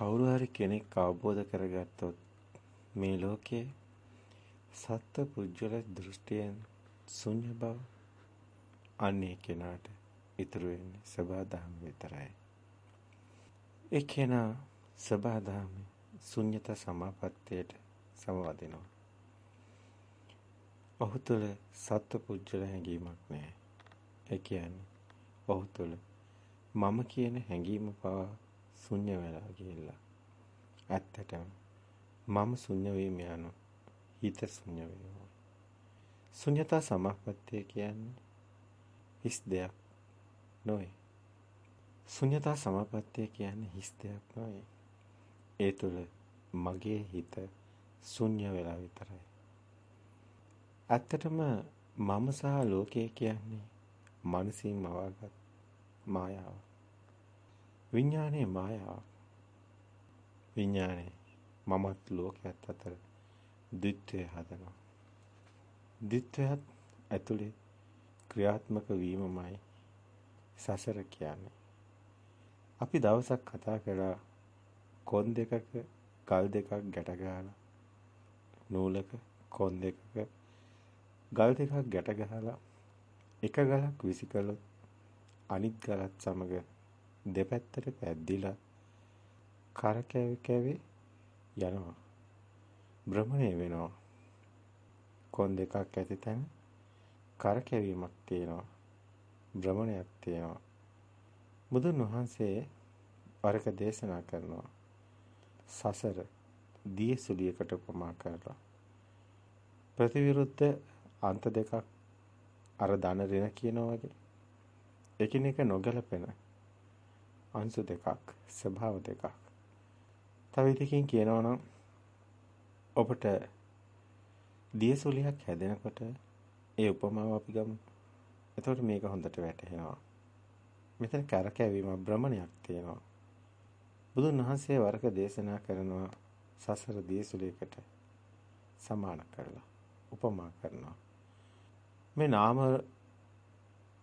කවුරු හරි කෙනෙක් අවබෝධ කරගත්තොත් මේ ලෝකයේ සත්ත්ව පුජ්‍යල දෘෂ්ටියෙන් ශුන්‍ය බව අන්නේ කෙනාට ඉතුරු වෙන්නේ සබාධම් විතරයි. ඒ කෙනා සබාධම් ශුන්‍යත සමාපත්තියට සමවදිනවා. ඔහු තුළ සත්ත්ව පුජ්‍යල හැඟීමක් නැහැ. ඒ කියන්නේ ඔහු තුළ මම කියන හැඟීම පවා ශුන්‍ය වෙලා ගිහිල්ලා. ඇත්තටම මම ශුන්‍ය වීම යනු හිත ශුන්‍ය වීම. ශුන්‍යතා සමාපත්තිය කියන්නේ හිස් දෙයක් නොවේ. ශුන්‍යතා සමාපත්තිය කියන්නේ හිස් දෙයක් නොවේ. ඒ තුළ මගේ හිත ශුන්‍ය වෙලා විතරයි. ඇත්තටම මම සහ ලෝකය කියන්නේ මනසින් මවාගත් මායාවක්. විඥානයේ මායාවක්. විඥානේ මමත් ලෝකයක් අතර ද්විත්වය හදනවා. ද්විත්වයත් ඇතුලේ ක්‍රියාත්මක වීමමයි සසර කියන්නේ. අපි දවසක් කතා කරා කොන් දෙකක ගල් දෙකක් ගැට ගහලා නූලක කොන් දෙකක ගල් දෙකක් ගැට ගහලා එක ගලක් විසි කළොත් අනිත් ගලත් සමග දෙපැත්තට පැද්දිලා කරකැවි කැවි යනවා. භ්‍රමණය වෙනවා. කොන් දෙකක් ඇති තැන කරකැවීමක් තියෙනවා. භ්‍රමණයක් තියෙනවා. බුදුන් වහන්සේ වරක දේශනා කරනවා. සසර දිය සුලියකට උපමා කරලා. ප්‍රතිවිරුද්ධ අන්ත දෙකක් අර ධන රින කියනවා වගේ එකිනෙක නොගැලපෙන අංශු දෙකක් ස්වභාව දෙකක් තව ඉතිකින් කියනවා නම් ඔබට දියසුලියක් හැදෙනකොට ඒ උපමාව අපි ගමු. එතකොට මේක හොඳට වැටහෙනවා. මෙතන කරකැවීම භ්‍රමණයක් තියෙනවා. බුදුන් වහන්සේ වරක දේශනා කරනවා සසර දියසුලියකට සමාන කරලා උපමා කරනවා. මේ නාම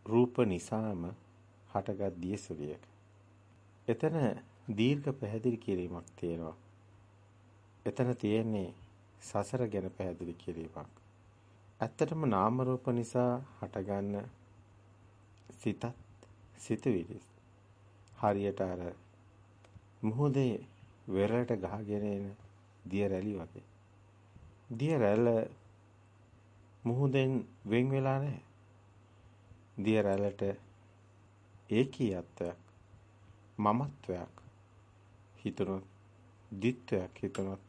රූප නිසාම හටගත් දියසුලියක. එතන දීර්ඝ පැහැදිලි කිරීමක් තියෙනවා. එතන තියෙන්නේ සසර ගැන පැහැදිලි කිරීමක්. ඇත්තටම නාම රූප නිසා හටගන්න සිතත් සිතුවිලි හරියට අර මුහුදේ වෙරළට ගහගෙන එන දිය රැලි වගේ. දිය රැල්ල මුහුදෙන් වෙන් වෙලා නැහැ. දිය රැල්ලට ඒකීයත්වයක් මමත්වයක් හිතනොත් දිත්වයක් හිතනොත්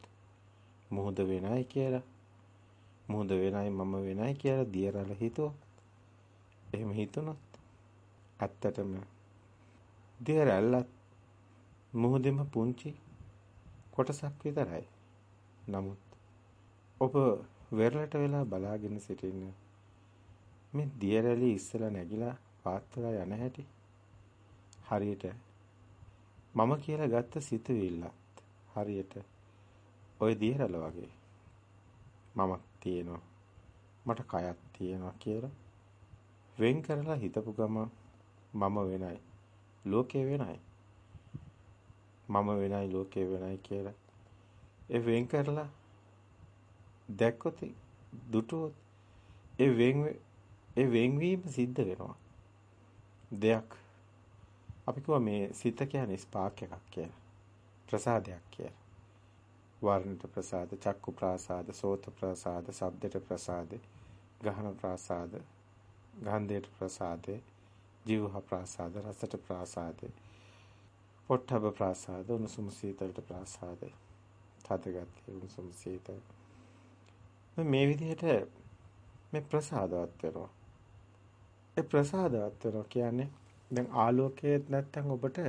මුහුද වෙනයි කියලා මුහුද වෙනයි මම වෙනයි කියලා දියරල හිතුවා එහෙම හිතුනොත් ඇත්තටම දියරල්ලත් මුහුදෙම පුංචි කොටසක් විතරයි. නමුත් ඔබ වෙරළට වෙලා බලාගෙන සිටින්න මේ දියරැලි ඉස්සලා නැగిලා පාත් යන හැටි හරියට මම කියලා ගත්ත සිතුවිල්ලත් හරියට ওই දියරල වගේ. මමක් තියෙනවා. මට කයක් තියෙනවා කියලා. වෙන් කරලා හිතපු ගම මම වෙනයි. ලෝකේ වෙනයි. මම වෙනයි ලෝකේ වෙනයි කියලා. ඒ වෙන් කරලා දැක්කොත් දුටුවොත් ඒ වෙන් ඒ වෙන්වීම සිද්ධ වෙනවා. දෙයක් අපි කිව්වා මේ සිත කියන්නේ ස්පාක් එකක් කියලා. ප්‍රසාදයක් කියලා. වර්ණට ප්‍රසාද, චක්කු ප්‍රසාද, සෝත ප්‍රසාද, ශබ්දයට ප්‍රසාද, ගහන ප්‍රසාද, ගන්ධයට ප්‍රසාදේ, ජීවහ ප්‍රසාද, රසට ප්‍රසාදේ, පොට්ටබ ප්‍රසාද, උණුසුම සීතලට ප්‍රසාදේ. තදගතිය උණුසුම සීතල. මේ විදිහට මේ ප්‍රසාදවත් වෙනවා. ඒ ප්‍රසාදවත් වෙනවා කියන්නේ දැන් ආලෝකයේ නැත්තම් ඔබට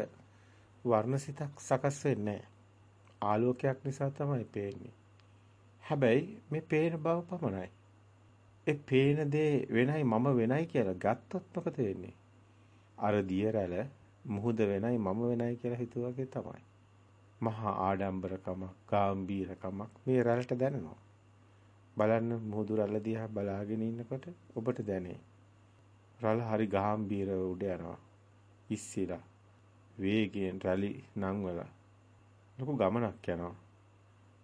වර්ණසිතක් සකස් වෙන්නේ ආලෝකයක් නිසා තමයි පේන්නේ. හැබැයි මේ පේන බව පමණයි. ඒ පේන දේ වෙනයි මම වෙනයි කියලා ගත්තොත් මොකද වෙන්නේ? අර දිය රැළ මුහුද වෙනයි මම වෙනයි කියලා හිතුවාගේ තමයි. මහා ආඩම්බරකම, ගාම්භීරකමක් මේ රැළට දැනෙනවා. බලන්න මුහුදු රැළ දිහා බලාගෙන ඉන්නකොට ඔබට දැනේ. රැළ හරි ගාම්භීරව උඩ යනවා. ඉස්සිලා වේගයෙන් රැලි නංවලා ලොකු ගමනක් යනවා.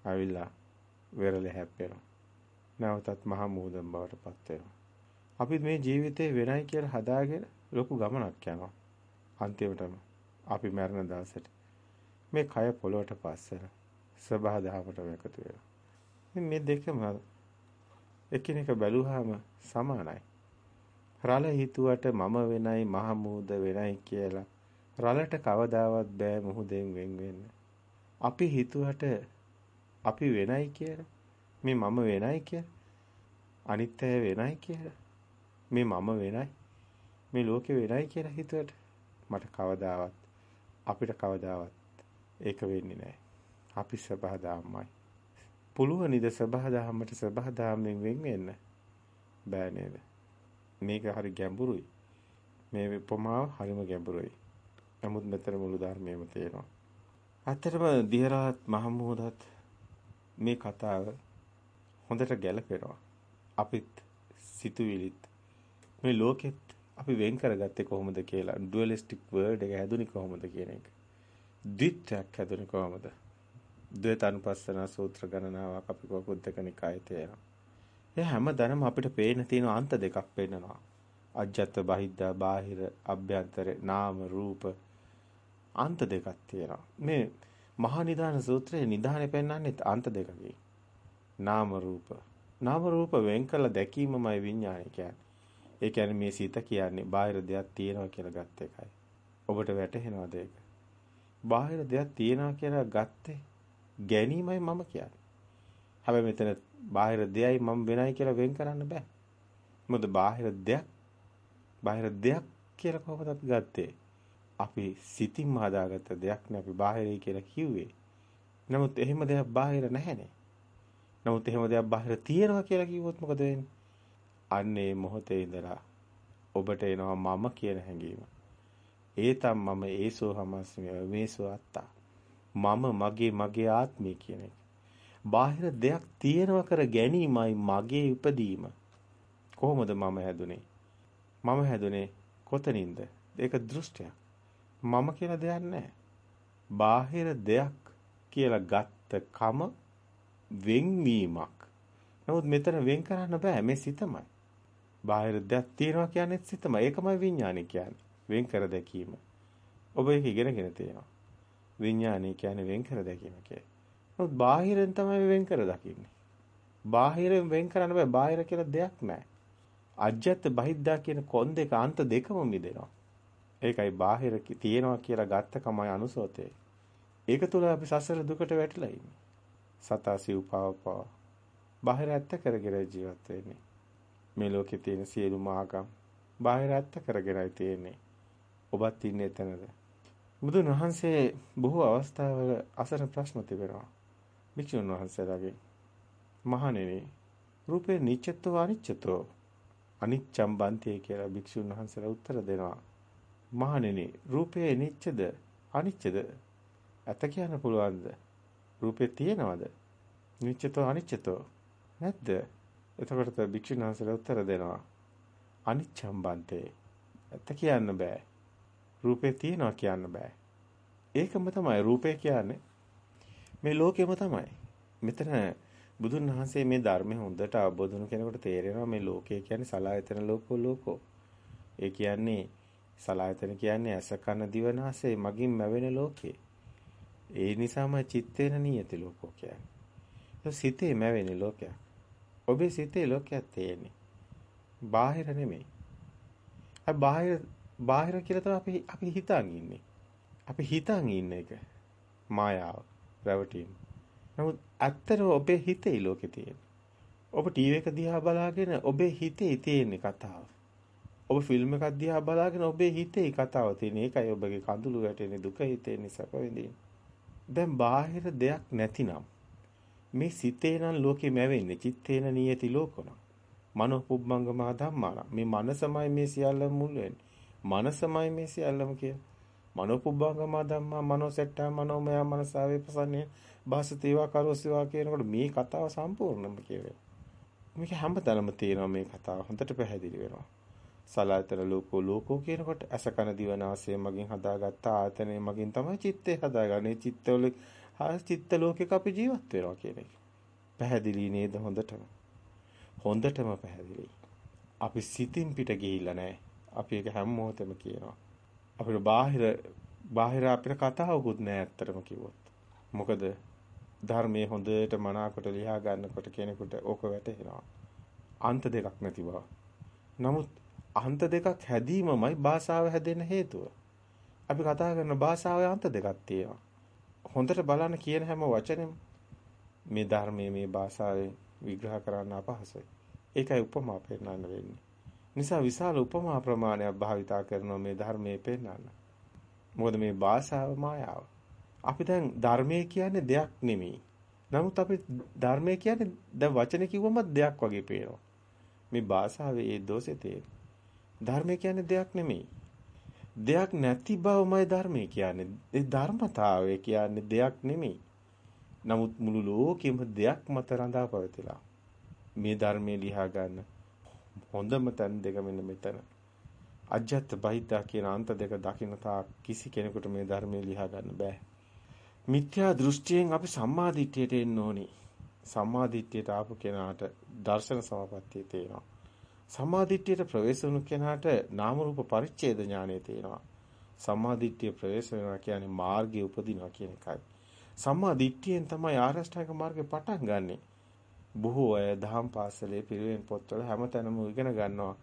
ඇවිල්ලා වෙරළ හැප්පෙනවා. නැවතත් මහා මූදම් බවට පත් වෙනවා. අපි මේ ජීවිතේ වෙනයි කියලා හදාගෙන ලොකු ගමනක් යනවා. අන්තිමටම අපි මරණ දවසට මේ කය පොළොවට පස්සලා සබහා දහමට එකතු වෙනවා. මේ දෙකම එකිනෙක බැලුවාම සමානයි. රළ හිතුවට මම වෙනයි මහමූද වෙනයි කියලා රළට කවදාවත් බෑ මුහුදෙන් වෙන් වෙන්න. අපි හිතුවට අපි වෙනයි කියලා මේ මම වෙනයි කියලා අනිත් අය වෙනයි කියලා මේ මම වෙනයි මේ ලෝකෙ වෙනයි කියලා හිතුවට මට කවදාවත් අපිට කවදාවත් ඒක වෙන්නේ නැහැ. අපි සබහාදාමයි. පුළුවනිද සබහාදාමට සබහාදාමෙන් වෙන් වෙන්න? බෑ නේද? මේක හරි ගැඹුරුයි. මේ උපමාව හරිම ගැඹුරුයි. නමුත් මෙතන මුළු ධර්මයේම තියෙනවා. ඇත්තටම දිහරාත් මහමූදත් මේ කතාව හොඳට ගැලපෙනවා. අපිත් සිතුවිලිත් මේ ලෝකෙත් අපි වෙන් කරගත්තේ කොහොමද කියලා ඩුවලිස්ටික් වර්ඩ් එක හැදුනේ කොහොමද කියන එක. ද්විත්වයක් හැදුනේ කොහොමද? ද්වේතානුපස්සන සූත්‍ර ගණනාවක් අපි කොකුද්දක නිකායේ තියෙනවා. ඒ හැමදැනම අපිට පේන තියෙන අන්ත දෙකක් පේනවා. අජ්ජත් බහිද්දා බාහිර අභ්‍යන්තර නාම රූප අන්ත දෙකක් තියෙනවා. මේ මහා නිදාන සූත්‍රයේ නිදානේ පෙන්වන්නේ අන්ත දෙකකින්. නාම රූප. නාම රූප වෙන් කළ දැකීමමයි විඥානය කියන්නේ. ඒ කියන්නේ මේ සිත කියන්නේ බාහිර දෙයක් තියෙනවා කියලා ගත්ත එකයි. ඔබට වැටහෙනවද ඒක? බාහිර දෙයක් තියෙනවා කියලා ගත්තේ ගැනීමයි මම කියන්නේ. හැබැයි මෙතන බාහිර දෙයයි මම වෙනයි කියලා වෙන් කරන්න බෑ. මොකද බාහිර දෙයක් බාහිර දෙයක් කියලා කොහොමද අපි ගත්තේ? අපි සිතින්ම හදාගත්ත දෙයක් නේ අපි බාහිරයි කියලා කිව්වේ. නමුත් එහෙම දෙයක් බාහිර නැහැනේ. නමුත් එහෙම දෙයක් බාහිර තියෙනවා කියලා කිව්වොත් මොකද වෙන්නේ? අන්නේ මොහොතේ ඉඳලා ඔබට එනවා මම කියන හැඟීම. ඒතම් මම ඒසෝ හමස්මි මේසෝ අත්තා. මම මගේ මගේ ආත්මය කියන එක. බාහිර දෙයක් තියෙනව කර ගැනීමයි මගේ ඉපදීම. කොහොමද මම හැදුනේ? මම හැදුනේ කොතනින්ද? ඒක දෘෂ්ටියක්. මම කියලා දෙයක් නැහැ. බාහිර දෙයක් කියලා ගත්ත කම වෙන්වීමක්. නමුත් මෙතන වෙන් කරන්න බෑ මේ සිතමයි. බාහිර දෙයක් තියෙනවා කියන්නේ සිතමයි. ඒකමයි විඥානය කියන්නේ. වෙන් කර දැකීම. ඔබ ඒක ඉගෙනගෙන තියෙනවා. විඥානය කියන්නේ වෙන් කර දැකීම කියන්නේ. නමුත් බාහිරෙන් තමයි වෙන් කර දකින්නේ. බාහිරෙන් වෙන් කරන්න බෑ. බාහිර කියලා දෙයක් නැහැ. අජ්ජත් බහිද්දා කියන කොන් දෙක අන්ත දෙකම මිදෙනවා. ඒකයි බාහිර තියෙනවා කියලා ගත්ත කමයි අනුසෝතේ. ඒක තුල අපි සසර දුකට වැටිලා ඉන්නේ. සතාසි උපාවපා. බාහිර ඇත්ත කරගෙන ජීවත් වෙන්නේ. මේ ලෝකේ තියෙන සියලුම ආගම් බාහිර ඇත්ත කරගෙනයි තියෙන්නේ. ඔබත් ඉන්නේ එතනද? බුදුන් වහන්සේ බොහෝ අවස්ථාවල අසන ප්‍රශ්න තිබෙනවා. භික්ෂුන් වහන්සේලාගෙන් මහණෙනි රූපේ නිච්චත්ව අනිච්චතෝ අනිච්චම් බන්තේ කියලා භික්ෂුන් වහන්සේලා උත්තර දෙනවා. මහණෙනි රූපේ නිච්චද අනිච්චද? ඇත කියන්න පුළුවන්ද? රූපේ තියෙනවද? නිච්චතෝ අනිච්චතෝ නැද්ද? එතකොට භික්ෂුන් වහන්සේලා උත්තර දෙනවා. අනිච්චම් බන්තේ. ඇත කියන්න බෑ. රූපේ තියනවා කියන්න බෑ. ඒකම තමයි රූපේ කියන්නේ. මේ ලෝකෙම තමයි. මෙතන බුදුන් වහන්සේ මේ ධර්මය හොඳට අවබෝධ වුණු කෙනෙකුට තේරෙනවා මේ ලෝකය කියන්නේ සලායතන ලෝකෝ ලෝකෝ. ඒ කියන්නේ සලායතන කියන්නේ ඇස කන දිව නාසය මගින් මැවෙන ලෝකේ. ඒ නිසාම චිත්තේන නියති ලෝකෝ කියන්නේ. සිතේ මැවෙන ලෝකයක්. ඔබේ සිතේ ලෝකයක් තියෙන්නේ. බාහිර නෙමෙයි. අය බාහිර බාහිර කියලා තමයි අපි අපි හිතන් ඉන්නේ. අපි හිතන් ඉන්න එක මායාව, රැවටීම. නමුත් ඇත්තට ඔබේ හිතේ ලෝකේ තියෙන. ඔබ ටීවී එක දිහා බලාගෙන ඔබේ හිතේ තියෙන කතාව. ඔබ ෆිල්ම් එකක් දිහා බලාගෙන ඔබේ හිතේ කතාව තියෙන. ඒකයි ඔබගේ කඳුළු වැටෙන්නේ දුක හිතෙන්නේ සැප විඳින්නේ. දැන් බාහිර දෙයක් නැතිනම් මේ සිතේ නම් ලෝකෙ මැවෙන්නේ චිත්තේන නියති ලෝකන. මනෝ පුබ්බංගමා ධම්මාන. මේ මනසමයි මේ සියල්ල මුල් වෙන්නේ. මනසමයි මේ සියල්ලම කියන්නේ. මනෝපුබ්බංගම ධම්මා මනෝසෙට්ටා මනෝමය මනසාවේ ප්‍රසන්නේ භාසතේවා කරෝසේවා කියනකොට මේ කතාව සම්පූර්ණම කියවෙනවා. මේක හැමතැනම තියෙනවා මේ කතාව හොඳට පැහැදිලි වෙනවා. සලායතන ලෝකෝ ලෝකෝ කියනකොට අසකන දිවනාසය මගින් හදාගත්ත ආයතනය මගින් තමයි චිත්තය හදාගන්නේ. චිත්තවල හා චිත්ත ලෝකයක අපි ජීවත් වෙනවා කියන එක. පැහැදිලි නේද හොඳටම? හොඳටම පැහැදිලි. අපි සිතින් පිට ගිහිල්ලා නැහැ. අපි ඒක හැම මොහොතෙම කියනවා. අපිට බාහිර බාහිර අපිට කතාවකුත් නැහැ ඇත්තටම කිව්වොත්. මොකද ධර්මයේ හොඳට මනාකොට ලියා ගන්නකොට කෙනෙකුට ඕක වැටහෙනවා. අන්ත දෙකක් නැති බව. නමුත් අන්ත දෙකක් හැදීමමයි භාෂාව හැදෙන්න හේතුව. අපි කතා කරන භාෂාවේ අන්ත දෙකක් තියෙනවා. හොඳට බලන්න කියන හැම වචනෙම මේ ධර්මයේ මේ භාෂාවෙන් විග්‍රහ කරන්න අපහසුයි. ඒකයි උපමා පෙන්වන්න වෙන්නේ. නිසා විශාල උපමා ප්‍රමාණයක් භාවිතා කරනවා මේ ධර්මයේ පෙන්වන්න. මොකද මේ භාෂාව මායාව. අපි දැන් ධර්මයේ කියන්නේ දෙයක් නෙමෙයි. නමුත් අපි ධර්මයේ කියන්නේ දැන් වචනේ කිව්වම දෙයක් වගේ පේනවා. මේ භාෂාවේ ඒ දෝෂේ තියෙන. ධර්මය කියන්නේ දෙයක් නෙමෙයි. දෙයක් නැති බවමයි ධර්මය කියන්නේ. ඒ ධර්මතාවය කියන්නේ දෙයක් නෙමෙයි. නමුත් මුළු ලෝකෙම දෙයක් මත රඳා පවතිලා. මේ ධර්මයේ ලියා ගන්න හොඳම තැන් දෙක මෙන්න මෙතන. අජ්ජත් බහිද්දා කියන අන්ත දෙක දකින්න තා කිසි කෙනෙකුට මේ ධර්මයේ ලියා ගන්න බෑ. මිත්‍යා දෘෂ්ටියෙන් අපි සම්මා දිට්ඨියට එන්න ඕනි. සම්මා දිට්ඨියට ආපු කෙනාට දර්ශන සමාපත්තිය තියෙනවා. සම්මාදිට්ඨියට ප්‍රවේශ වුණු කෙනාට නාම රූප පරිච්ඡේද ඥානය තියෙනවා. සම්මාදිට්ඨිය ප්‍රවේශ වෙනවා කියන්නේ මාර්ගය උපදිනවා කියන එකයි. සම්මාදිට්ඨියෙන් තමයි ආරෂ්ඨායක මාර්ගේ පටන් ගන්නෙ. බොහෝ අය දහම් පාසලේ පිරිවෙන් පොත්වල හැමතැනම ඉගෙන ගන්නවා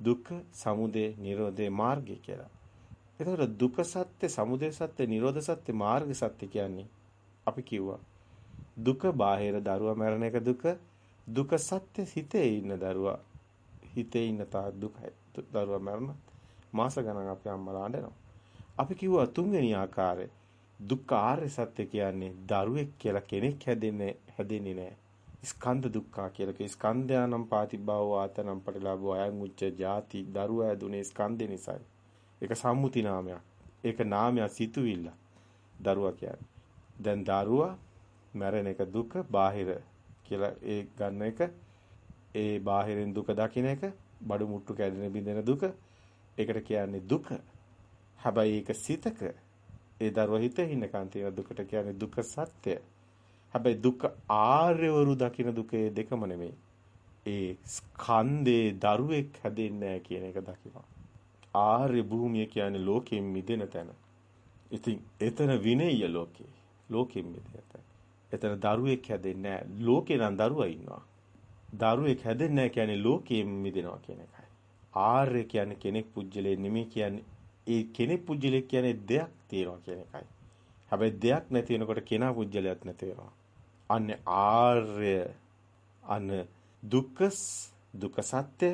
දුක්ඛ, සමුදය, නිරෝධේ මාර්ගය කියලා. එතකොට දුක සත්‍ය, සමුදය සත්‍ය, නිරෝධ සත්‍ය, මාර්ග සත්‍ය කියන්නේ අපි කිව්වා. දුක බාහිර දරුවා මරණ එක දුක, දුක සත්‍ය හිතේ ඉන්න දරුවා හිතේ ඉන්න තාක් දුකයි. දරුවා මරණ මාස ගණන් අපේ අම්මලා අඬනවා. අපි කිව්වා තුන්වෙනි ආකාරය දුක්ඛ ආර්ය සත්‍ය කියන්නේ දරුවෙක් කියලා කෙනෙක් හැදෙන්නේ හැදෙන්නේ නැහැ. ස්කන්ධ දුක්ඛ කියලා කිය ස්කන්ධයනම් පාතිභව ආතනම් පටිලාභව අයං උච්ච ಜಾති දරුවා ඇදුනේ ස්කන්ධේ නිසායි. ඒක සම්මුති නාමයක්. ඒක නාමයක් සිතුවිල්ල. දරුවා කියන්නේ. දැන් දරුවා මැරෙන එක දුක බාහිර කියලා ඒ ගන්න එක ඒ බාහිරින් දුක දකින්න එක බඩු මුට්ටු කැඩෙන බිඳෙන දුක ඒකට කියන්නේ දුක. හැබැයි ඒක සිතක ඒ දරුවා හිතේ ඉන්නකන් තියෙන දුකට කියන්නේ දුක සත්‍ය. හැබැයි දුක ආර්යවරු දකින දුකේ දෙකම නෙමෙයි. ඒ ස්කන්ධේ දරුවෙක් හැදෙන්නේ කියන එක දකිනවා. ආර්ය භූමිය කියන්නේ ලෝකයෙන් මිදෙන තැන. ඉතින් එතන විනය්‍ය ලෝකේ. ලෝකයෙන් මිදෙන තැන. එතන දරුවෙක් හැදෙන්නේ නැහැ. ලෝකේ නම් දරුවා ඉන්නවා. දරුවෙක් හැදෙන්නේ නැහැ කියන්නේ ලෝකයෙන් මිදෙනවා කියන එකයි. ආර්ය කියන්නේ කෙනෙක් පුජ්‍යලේ නෙමෙයි කියන්නේ ඒ කෙනෙක් පුජ්‍යලේ කියන්නේ දෙයක් තියෙනවා කියන එකයි. හැබැයි දෙයක් නැති වෙනකොට කෙනා පුජ්‍යලයක් නැති වෙනවා. අන්න ආර්ය අන්න දුක්ඛ දුක්ඛ සත්‍ය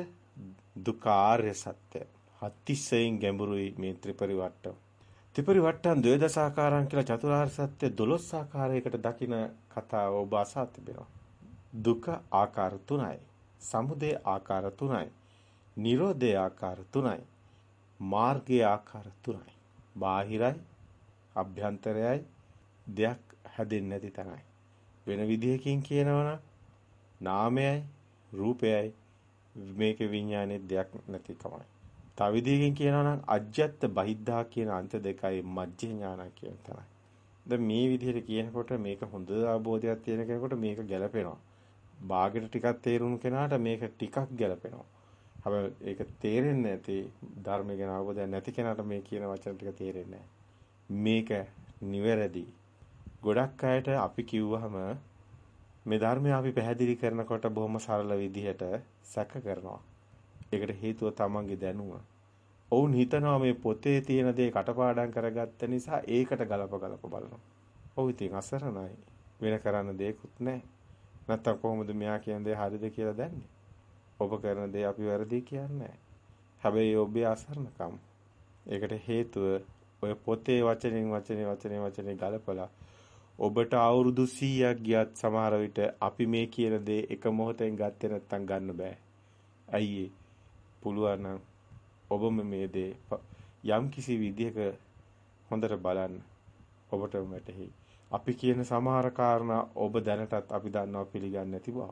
දුක්ඛ ආර්ය සත්‍ය. අතිශයින් ගැඹුරුයි මේ ත්‍රිපරිවට්ටම. ත්‍රිපරිවට්ටම් ද්වේදසාකාරම් කියලා චතුරාර්ය සත්‍ය 12 ආකාරයකට දකින කතාව ඔබ අසා තිබෙනවා. දුක ආකාර තුනයි. සමුදය ආකාර තුනයි. නිරෝධය ආකාර තුනයි. මාර්ගය ආකාර තුනයි. බාහිරයි අභ්‍යන්තරයයි දෙයක් හැදෙන්නේ නැති තැනයි. වෙන විදිහකින් කියනවනම් නාමයයි රූපයයි මේක විඥානයේ දෙයක් නැති තමයි. තව විදිහකින් කියනවනම් අජ්ජත් බහිද්ධා කියන අන්ත දෙකයි මජ්ජ ඥාන කියන තැනයි. දැන් මේ විදිහට කියනකොට මේක හොඳ අවබෝධයක් තියෙන කෙනෙකුට මේක ගැලපෙනවා. බාගෙට ටිකක් තේරුණු කෙනාට මේක ටිකක් ගැලපෙනවා. හැබැයි ඒක තේරෙන්නේ නැති ධර්ම ගැන අවබෝධයක් නැති කෙනාට මේ කියන වචන ටික තේරෙන්නේ මේක නිවැරදි. ගොඩක් අයට අපි කිව්වහම මේ ධර්මය අපි පැහැදිලි කරනකොට බොහොම සරල විදිහට සැක කරනවා. ඒකට හේතුව තමන්ගේ දැනුම. ඔවුන් හිතනවා මේ පොතේ තියෙන දේ කටපාඩම් කරගත්ත නිසා ඒකට ගලප ගලප බලනවා. ඔව් ඉතින් අසරණයි. වෙන කරන්න දෙයක්වත් නැහැ. නැත්තම් කොහොමද මෙයා කියන දේ හරිද කියලා දන්නේ? ඔබ කරන දේ අපි වැරදි කියන්නේ හැබැයි ඔබේ අසරණකම්. ඒකට හේතුව ඔය පොතේ වචනෙන් වචනේ වචනේ වචනේ ගලපලා ඔබට අවුරුදු 100ක් ගියත් සමහර විට අපි මේ කියන දේ එක මොහොතෙන් ගත්තේ නැත්තම් ගන්න බෑ. අයියේ පුළුවන් නම් ඔබම මේ දේ යම් කිසි විදිහක හොඳට බලන්න ඔබට වැටහෙයි. අපි කියන සමහර කාරණා ඔබ දැනටත් අපි දන්නවා පිළිගන්නේ නැති බව.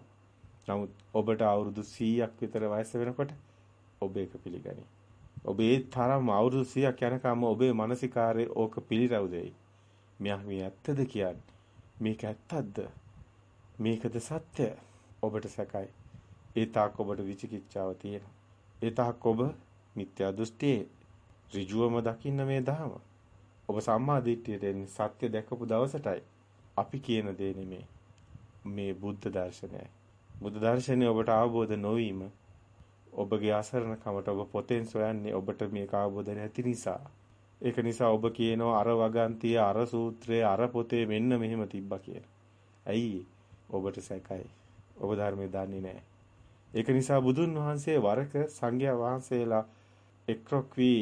නමුත් ඔබට අවුරුදු 100ක් විතර වයස වෙනකොට ඔබ ඒක පිළිගනි. ඔබ ඒ තරම් අවුරුදු 100ක් යනකම් ඔබේ මානසිකාරයේ ඕක පිළිරව් දෙයි. මෙයා මේ ඇත්තද කියන්නේ? මේක ඇත්තක්ද? මේකද සත්‍ය? ඔබට සැකයි. ඒ තාක් ඔබට විචිකිච්ඡාව තියෙනවා. ඒ තාක් ඔබ මිත්‍යා දෘෂ්ටියේ ඍජුවම දකින්න මේ ධහම. ඔබ සම්මා දිට්ඨියට එන්නේ සත්‍ය දැකපු දවසටයි. අපි කියන දේ නෙමේ. මේ බුද්ධ දර්ශනයයි. බුද්ධ දර්ශනය ඔබට අවබෝධ නොවීම ඔබගේ අසරණකමට ඔබ පොතෙන් සොයන්නේ ඔබට මේක අවබෝධ නැති නිසා. ඒක නිසා ඔබ කියනවා අර වගන්තිය අර සූත්‍රයේ අර පොතේ මෙන්න මෙහෙම තිබ්බා කියලා. ඇයි? ඔබට සැකයි. ඔබ ධර්මයේ දන්නේ නැහැ. ඒක නිසා බුදුන් වහන්සේ වරක සංඝයා වහන්සේලා එක්රොක් වී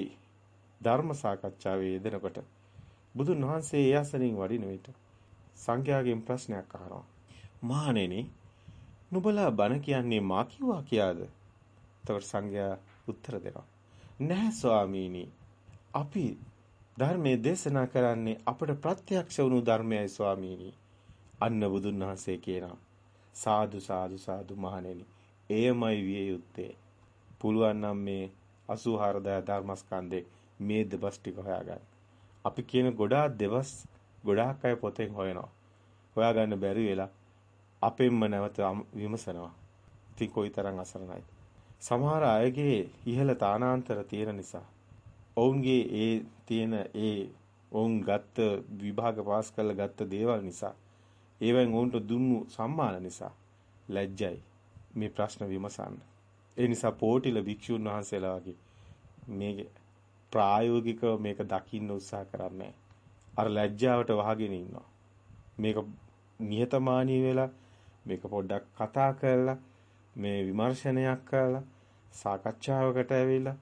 ධර්ම සාකච්ඡාවේ යෙදෙනකොට බුදුන් වහන්සේ ඒ අසරින් වඩින විට සංඝයාගෙන් ප්‍රශ්නයක් අහනවා. මහණෙනි නුඹලා බණ කියන්නේ මා කිව්වා කියාද? එතකොට සංඝයා උත්තර දෙනවා. නැහැ ස්වාමීනි. අපි ධර්මයේ දේශනා කරන්නේ අපට ප්‍රත්‍යක්ෂ වුණු ධර්මයයි ස්වාමීනි. අන්න බුදුන් වහන්සේ කියනවා. සාදු සාදු සාදු මහණෙනි. එයමයි විය යුත්තේ. පුළුවන් නම් මේ 84000 ධර්මස්කන්ධේ මේ දවස් ටික හොයාගන්න. අපි කියන ගොඩාක් දවස් ගොඩාක් අය පොතෙන් හොයනවා. හොයාගන්න බැරි වෙලා අපෙන්ම නැවත විමසනවා. ඉතින් කොයිතරම් අසරණයිද? සමහර අයගේ ඉහළ තානාන්තර තියෙන නිසා ඔවුන්ගේ ඒ තියෙන ඒ ඔවුන් ගත්ත විභාග පාස් කරලා ගත්ත දේවල් නිසා ඒවෙන් ඔවුන්ට දුන්නු සම්මාන නිසා ලැජ්ජයි මේ ප්‍රශ්න විමසන්න. ඒ නිසා පෝටිල භික්ෂුන් වහන්සේලා වගේ මේ ප්‍රායෝගිකව මේක දකින්න උත්සාහ කරන්නේ අර ලැජ්ජාවට වහගෙන ඉන්නවා. මේක නිහතමානී වෙලා මේක පොඩ්ඩක් කතා කරලා මේ විමර්ශනයක් කරලා සාකච්ඡාවකට ඇවිල්ලා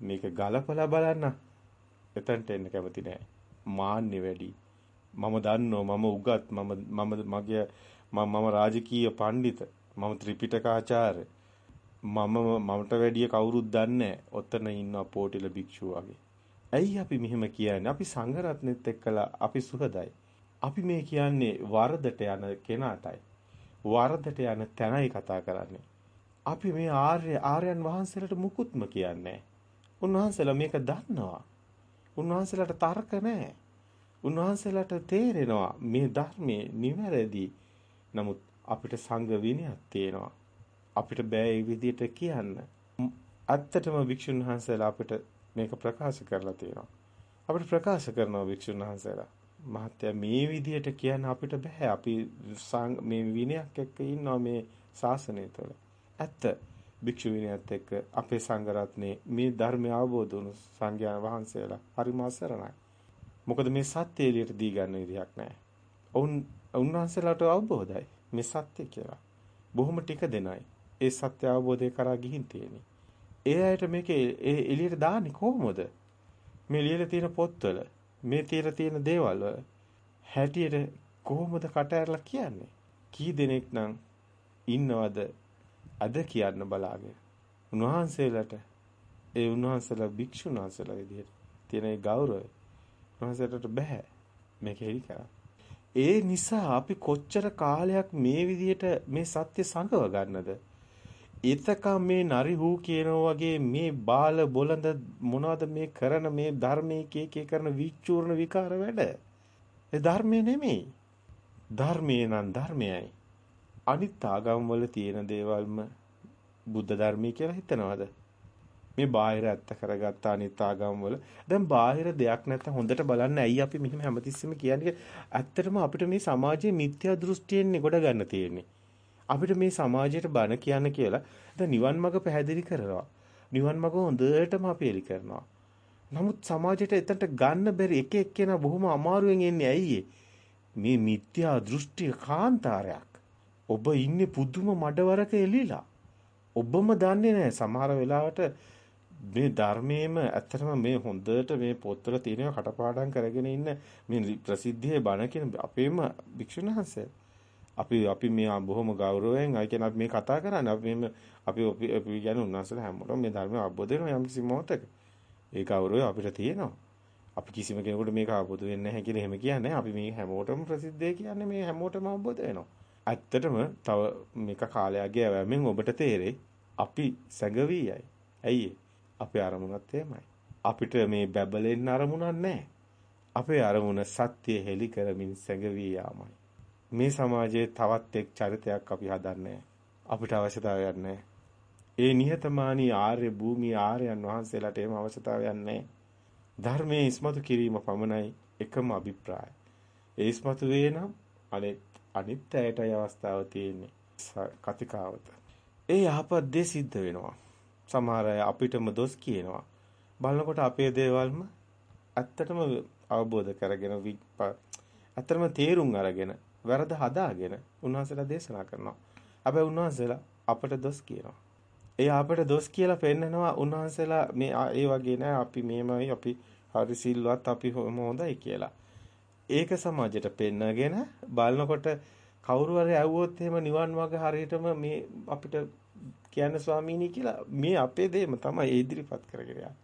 මේක ගලපලා බලන්න. එතනට එන්න කැමති නෑ. මාන්නේ වැඩි. මම දන්නවා මම උගත් මම මම මගේ මම රාජකීය පඬිත මම ත්‍රිපිටකාචාර්ය මම මමට වැඩිය කවුරුත් දන්නේ ඔතන ඉන්න පෝටිල භික්ෂුව වගේ. ඇයි අපි මෙහෙම කියන්නේ? අපි සංඝරත්නෙත් එක්කලා අපි සුහදයි. අපි මේ කියන්නේ වරදට යන කෙනාටයි. වරදට යන තැනයි කතා කරන්නේ. අපි මේ ආර්ය ආර්යයන් වහන්සේලාට මුකුත්ම කියන්නේ උන්වහන්සේලා මේක දන්නවා. උන්වහන්සේලාට තර්ක නැහැ. උන්වහන්සේලාට තේරෙනවා මේ ධර්මයේ නිවැරදි. නමුත් අපිට සංඝ විනයක් තියෙනවා. අපිට බෑ ඒ විදිහට කියන්න. ඇත්තටම වික්ෂුන් වහන්සේලා අපිට මේක ප්‍රකාශ කරලා තියෙනවා. අපිට ප්‍රකාශ කරනවා වික්ෂුන් වහන්සේලා. මහත්තයා මේ විදිහට කියන්න අපිට බෑ. අපි මේ විනයක් එක්ක ඉන්නවා මේ ශාසනය තුළ. ඇත්ත භික්ෂු විනයත් එක්ක අපේ සංඝ රත්නේ මේ ධර්මය අවබෝධ වුණු සංඝයා වහන්සේලා හරිම අසරණයි. මොකද මේ සත්‍ය එළියට දී ගන්න විදියක් නැහැ. ඔවුන් උන්වහන්සේලාට අවබෝධයි මේ සත්‍ය කියලා. බොහොම ටික දෙනයි ඒ සත්‍ය අවබෝධය කරා ගිහින් තියෙන්නේ. ඒ අයට මේක එළියට දාන්නේ කොහොමද? මේ ලියලා තියෙන පොත්වල මේ තියලා තියෙන දේවල් වල හැටියට කොහොමද කට ඇරලා කියන්නේ? කී දෙනෙක් නම් ඉන්නවද අද කියන්න බලාගෙන උන්වහන්සේලාට ඒ උන්වහන්සේලා භික්ෂුන් වහන්සේලා විදිහට තියෙන ඒ ගෞරවය උන්වහන්සේලාට බෑ මේක හෙලි කරන්න. ඒ නිසා අපි කොච්චර කාලයක් මේ විදිහට මේ සත්‍ය සංගව ගන්නද? එතකම් මේ නරි හූ කියනවා වගේ මේ බාල බොළඳ මොනවද මේ කරන මේ ධර්මයේ කේකේ කරන විචූර්ණ විකාර වැඩ. ඒ ධර්මයේ නෙමෙයි. ධර්මයේ නම් ධර්මයයි. අනිත් ආගම් වල තියෙන දේවල්ම බුද්ධ ධර්මයේ කියලා හිතනවද? මේ බාහිර ඇත්ත කරගත්ත අනිත් ආගම් වල. දැන් බාහිර දෙයක් නැත්නම් හොඳට බලන්න ඇයි අපි මෙහෙම හැමතිස්සෙම කියන්නේ? ඇත්තටම අපිට මේ සමාජයේ මිත්‍යා දෘෂ්ටියෙන් ගොඩ ගන්න තියෙන්නේ. අපිට මේ සමාජයට බන කියන්න කියලා දැන් නිවන් මඟ පැහැදිලි කරනවා. නිවන් මඟ හොඳටම අපේලි කරනවා. නමුත් සමාජයට එතනට ගන්න බැරි එක එක්කෙනා බොහොම අමාරුවෙන් එන්නේ ඇයි මේ මිත්‍යා දෘෂ්ටි කාන්තාරයක්. ඔබ ඉන්නේ පුදුම මඩවරක එලිලා. ඔබම දන්නේ නැහැ. සමහර වෙලාවට මේ ධර්මයේම ඇත්තටම මේ හොඳට මේ පොත්වල තියෙන කටපාඩම් කරගෙන ඉන්න මේ ප්‍රසිද්ධියේ බණ කියන අපේම භික්ෂුන් වහන්සේ. අපි අපි මේ බොහොම ගෞරවයෙන් අය කියන අපි මේ කතා කරන්නේ. අපි මේ අපි අපි කියන්නේ උන්වහන්සේලා හැමෝටම මේ ධර්මය අවබෝධ වෙනවා යම් කිසි මොහොතක. ඒ ගෞරවය අපිට තියෙනවා. අපි කිසිම කෙනෙකුට මේක අවබෝධ වෙන්නේ නැහැ කියලා එහෙම කියන්නේ අපි මේ හැමෝටම ප්‍රසිද්ධිය කියන්නේ මේ හැමෝටම අවබෝධ වෙනවා. ඇත්තටම තව මේක කාලයක් ගියාවැමෙන් ඔබට තේරෙයි අපි සැඟවීයයි. ඇයි අපේ අරමුණත් එහෙමයි. අපිට මේ බැබලෙන්න අරමුණක් නැහැ. අපේ අරමුණ සත්‍ය හෙලි කරමින් සැඟවී යාමයි. මේ සමාජයේ තවත් එක් චරිතයක් අපි හදන්නේ අපිට අවශ්‍යතාවයක් නැහැ. ඒ නිහතමානී ආර්ය භූමි ආර්යයන් වහන්සේලාට එහෙම අවශ්‍යතාවයක් නැහැ. ධර්මයේ ඉස්මතු කිරීම පමණයි එකම අභිප්‍රාය. ඒ ඉස්මතු වේ නම් අනිත් අනිත් ඇයටයි අවස්ථාව තියෙන්නේ. කතිකාවත. ඒ යහපත් දේ සිද්ධ වෙනවා. සමහර අය අපිටම දොස් කියනවා. බලනකොට අපේ දේවල්ම ඇත්තටම අවබෝධ කරගෙන ඇත්තටම තේරුම් අරගෙන වැරද හදාගෙන උන්වහන්සේලා දේශනා කරනවා. හැබැයි උන්වහන්සේලා අපට දොස් කියනවා. ඒ අපට දොස් කියලා පෙන්නනවා උන්වහන්සේලා මේ ඒ වගේ නෑ අපි මේමයි අපි හරි සිල්වත් අපි හොඳයි කියලා. ඒක සමාජයට පෙන්නගෙන බලනකොට කවුරු හරි ඇව්වොත් එහෙම නිවන් මාර්ග හරියටම මේ අපිට කියන්න ස්වාමීනි කියලා මේ අපේ දේම තමයි ඒ ඉදිරිපත් කරගෙන යන්නේ.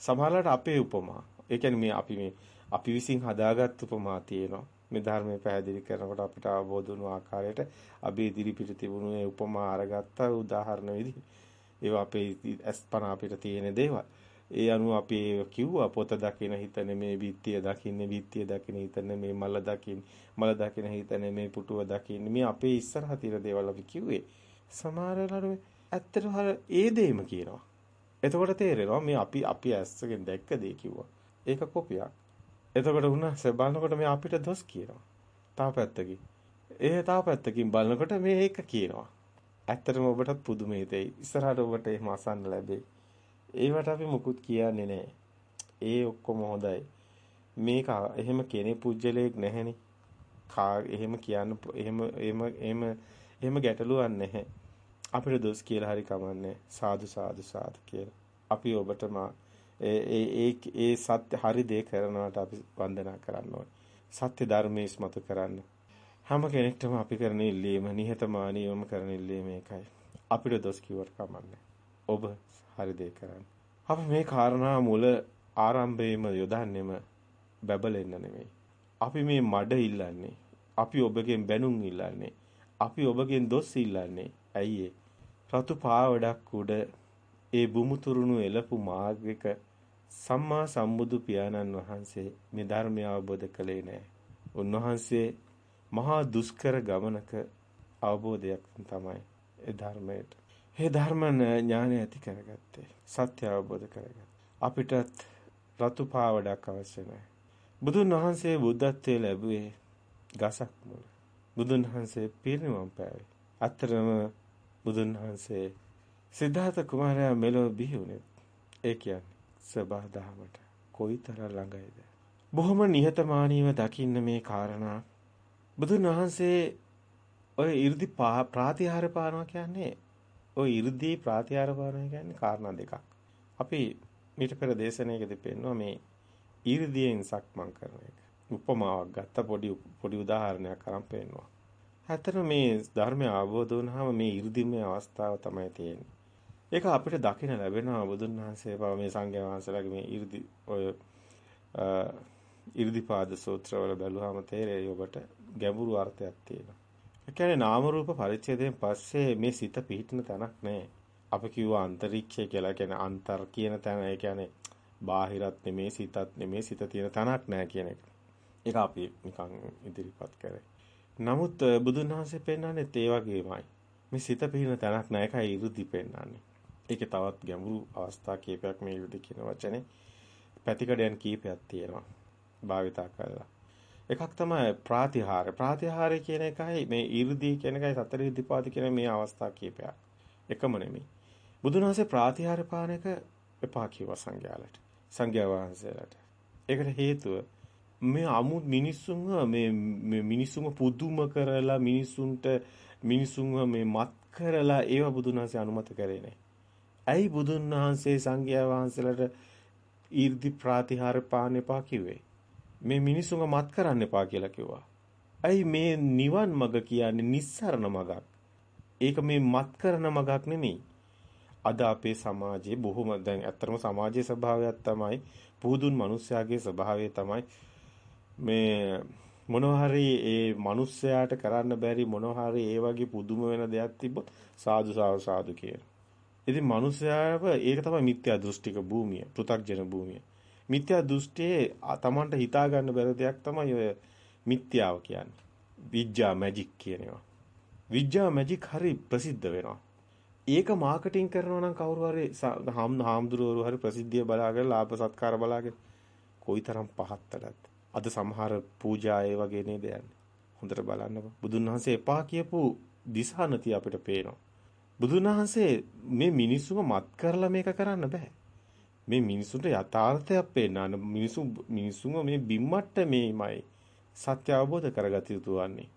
සමහරවිට අපේ උපමා. ඒ කියන්නේ මේ අපි මේ අපි විසින් හදාගත් උපමා තියෙනවා. මේ ධර්මය පැහැදිලි කරනකොට අපිට අවබෝධ වුණු ආකාරයට අපි ඉදිරිපිට තිබුණු ඒ උපමා අරගත්ත උදාහරණ විදිහ. ඒවා අපේ අස්පන අපිට තියෙන දේවල්. ඒ අනුව අපි කිව්වා පොත දකින හිත නෙමේ බිත්තිය දකින්නේ බිත්තිය දකින හිත නෙමේ මල දකින්නේ මල දකින හිත නෙමේ පුටුව දකින්නේ. මේ අපේ ඉස්සරහ තියෙන දේවල් අපි කිව්වේ සමහර වෙලාවට ඇත්තටම ඒ දේම කියනවා. එතකොට තේරෙනවා මේ අපි අපි ඇස්සකින් දැක්ක දේ කිව්වා. ඒක කොපියක්? එතකොට උන්වහන්සේ බලනකොට මේ අපිට දොස් කියනවා. තාව පැත්තකින්. ඒ තාව පැත්තකින් බලනකොට මේ ඒක කියනවා. ඇත්තටම ඔබටත් පුදුමේ තෙයි ඉස්සරහට ඔබට එහෙම අසන්න ලැබෙයි. ඒවට අපි මුකුත් කියන්නේ නැහැ. ඒ ඔක්කොම හොඳයි. මේක එහෙම කෙනේ පුජ්‍යලයක් නැහෙනේ. කා එහෙම කියන්න එහෙම එහෙම එහෙම එහෙම ගැටලුවක් නැහැ. අපිට දොස් කියලා හරි කමන්නේ. සාදු සාදු සාදු කියලා. අපි ඔබටම ඒ ඒ ඒ සත්‍ය හරි දේ කරනවට අපි වන්දනා කරන්න ඕනේ. සත්‍ය ධර්මයේ ඉස්මතු කරන්න. හැම කෙනෙක්ටම අපි කරන ඉල්ලීම නිහතමානීවම කරන ඉල්ලීම ඒකයි. අපිට දොස් කිව්වට කමන්නේ. ඔබ හරි දේ කරන්න. අපි මේ කාරණා මුල ආරම්භයේම යොදන්නෙම බබලෙන්න නෙමෙයි. අපි මේ මඩ ඉල්ලන්නේ. අපි ඔබගෙන් බැනුම් ඉල්ලන්නේ. අපි ඔබගෙන් දොස් ඉල්ලන්නේ. ඇයි රතු පාවඩක් උඩ ඒ බුමුතුරුණු එළපු මාර්ගයක සම්මා සම්බුදු පියාණන් වහන්සේ මේ ධර්මය අවබෝධ කළේ නැහැ. උන්වහන්සේ මහා දුෂ්කර ගමනක අවබෝධයක් තමයි ඒ ධර්මයට ඒ ධර්ම ඥානය ඇති කරගත්තේ. සත්‍ය අවබෝධ කරගත්තා. අපිටත් රතු පාවඩක් අවශ්‍ය නැහැ. බුදුන් වහන්සේ බුද්ධත්වයේ ලැබුවේ ගසක් මුල. බුදුන් වහන්සේ පිරිනිවන් පෑවේ. අත්‍තරම බුදුන් වහන්සේ සිද්ධාර්ථ කුමාරයා මෙලොව බිහි වුණේ. ඒ කියන්නේ සබහා දහමට කොයිතරම් ළඟයිද? බොහොම නිහතමානීව දකින්න මේ කාරණා බුදුන් වහන්සේ ඔය 이르දි ප්‍රාතිහාර පානවා කියන්නේ ওই 이르දී ප්‍රාතිහාරපාරණය කියන්නේ කාරණා දෙකක්. අපි මීට පෙර දේශනාවකදී පෙන්නවා මේ 이르දීෙන් සක්මන් කරන එක. උපමාවක් ගත්ත පොඩි පොඩි උදාහරණයක් අරන් පෙන්නවා. ඇත්තට මේ ධර්මය අවබෝධ වුණාම මේ 이르දීමේ අවස්ථාව තමයි තියෙන්නේ. ඒක අපිට දකින්න ලැබෙනවා බුදුන් වහන්සේ බව මේ සංඝයා වහන්සේලාගේ මේ 이르දි ඔය 이르දිපාද සූත්‍රවල බැලුවාම තේරෙයි ඔබට ගැඹුරු අර්ථයක් තියෙනවා. ඒ කියන්නේ නාම රූප පරිච්ඡේදයෙන් පස්සේ මේ සිත පිහිටන තැනක් නැහැ. අපි කිව්වා අන්තරික්ෂය කියලා කියන්නේ අන්තර් කියන තැන. ඒ කියන්නේ බාහිරත් නෙමේ සිතත් නෙමේ සිත තියෙන තැනක් නැහැ කියන එක. ඒක අපි නිකන් ඉදිරිපත් කරේ. නමුත් බුදුන් වහන්සේ පෙන්වන්නේ ඒ වගේමයි. මේ සිත පිහින තැනක් නැහැ ඒකයි 이르දි පෙන්වන්නේ. ඒකේ තවත් ගැඹුරු අවස්ථා කීපයක් මේ ඉරුදි කියන වචනේ පැතිකඩයන් කීපයක් තියෙනවා. භාවිතා කරලා. එකක් තමයි ප්‍රාතිහාර. ප්‍රාතිහාරය කියන එකයි මේ 이르දී කියන එකයි සතර ඉදිපාද කියන මේ අවස්ථා කීපයක්. එකම නෙමෙයි. බුදුන් වහන්සේ ප්‍රාතිහාර පාන එක එපා කිව්වා සංඝයාලට. සංඝයා වහන්සේලාට. ඒකට හේතුව මේ අමු මිනිස්සුන්ව මේ මිනිස්සුන්ව පුදුම කරලා මිනිස්සුන්ට මිනිස්සුන්ව මේ මත් කරලා ඒව බුදුන් වහන්සේ අනුමත කරේ නැහැ. ඇයි බුදුන් වහන්සේ සංඝයා වහන්සේලාට ඊර්දි ප්‍රාතිහාර පාන එපා කිව්වේ? මේ මිනිසුන්ව මත් කරන්න එපා කියලා කිව්වා. ඇයි මේ නිවන් මඟ කියන්නේ නිස්සරණ මඟක්. ඒක මේ මත් කරන මඟක් නෙමෙයි. අද අපේ සමාජයේ බොහොම දැන් ඇත්තටම සමාජයේ ස්වභාවයක් තමයි පුදුන් මිනිස්යාගේ ස්වභාවය තමයි මේ මොනවා හරි ඒ මිනිස්යාට කරන්න බැරි මොනවා හරි ඒ වගේ පුදුම වෙන දෙයක් තිබ්බොත් සාදු සාදු සාදු කියන. ඉතින් මිනිස්යාව ඒක තමයි මිත්‍යා දෘෂ්ටික භූමිය, පෘථග්ජන භූමිය. මිත්‍යා දෘෂ්ටියේ Tamanට හිතා ගන්න බැරි දෙයක් තමයි ඔය මිත්‍යාව කියන්නේ. විඥා මැජික් කියනවා. විඥා මැජික් හරි ප්‍රසිද්ධ වෙනවා. ඒක මාකටිං කරනවා නම් කවුරු හරි හාමුදුරුවෝ හරි ප්‍රසිද්ධිය බලාගෙන ලාභ සත්කාර බලාගෙන කොයිතරම් පහත්තලද අද සමහර පූජා ඒ වගේ නේද යන්නේ හොඳට බලන්නකො බුදුන් වහන්සේ එපා කියපු දිසානති අපිට පේනවා බුදුන් වහන්සේ මේ මිනිස්සුම මත් කරලා මේක කරන්න බෑ මේ මිනිසුන්ට යථාර්ථයක් පේන්න මිනිසු මිනිසුන්ව මේ බිම්මට්ට මේමයි සත්‍ය අවබෝධ කරගත යුතු වන්නේ.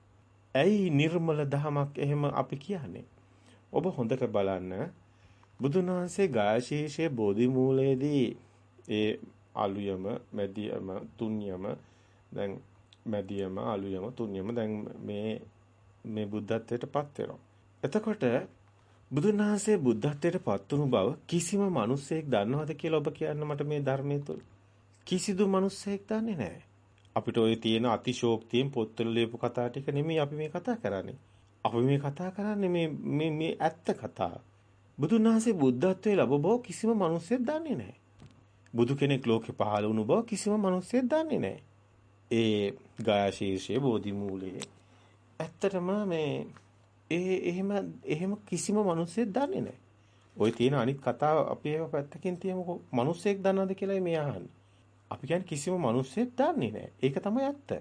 ඇයි නිර්මල දහමක් එහෙම අපි කියන්නේ? ඔබ හොඳට බලන්න. බුදුන් වහන්සේ ගායශීෂයේ බෝධි මූලයේදී ඒ අලුයම මැදියම තුන්යම දැන් මැදියම අලුයම තුන්යම දැන් මේ මේ බුද්ධත්වයට පත් වෙනවා. එතකොට බුදුන් වහන්සේ බුද්ධත්වයට පත් වුණු බව කිසිම මිනිසෙක් දන්නවද කියලා ඔබ කියන්න මට මේ ධර්මයේ තුල කිසිදු මිනිසෙක් දන්නේ නැහැ. අපිට ওই තියෙන අතිශෝක්තියෙන් පොත්වල ලියපු කතා ටික නෙමෙයි අපි මේ කතා කරන්නේ. අපි මේ කතා කරන්නේ මේ මේ මේ ඇත්ත කතා. බුදුන් වහන්සේ බුද්ධත්වයේ ලැබ බව කිසිම මිනිසෙක් දන්නේ නැහැ. බුදු කෙනෙක් ලෝකේ පහළ වුණු බව කිසිම මිනිසෙක් දන්නේ නැහැ. ඒ ගායා ශීර්ෂයේ බෝධි මූලයේ ඇත්තටම මේ ඒ එහෙම එහෙම කිසිම මිනිසෙක් දන්නේ නැහැ. ওই තියෙන අනිත් කතාව අපි ඒව පැත්තකින් තියමුකෝ. මිනිසෙක් දන්නවද කියලා මේ අහන්නේ. අපි කියන්නේ කිසිම මිනිසෙක් දන්නේ නැහැ. ඒක තමයි ඇත්ත.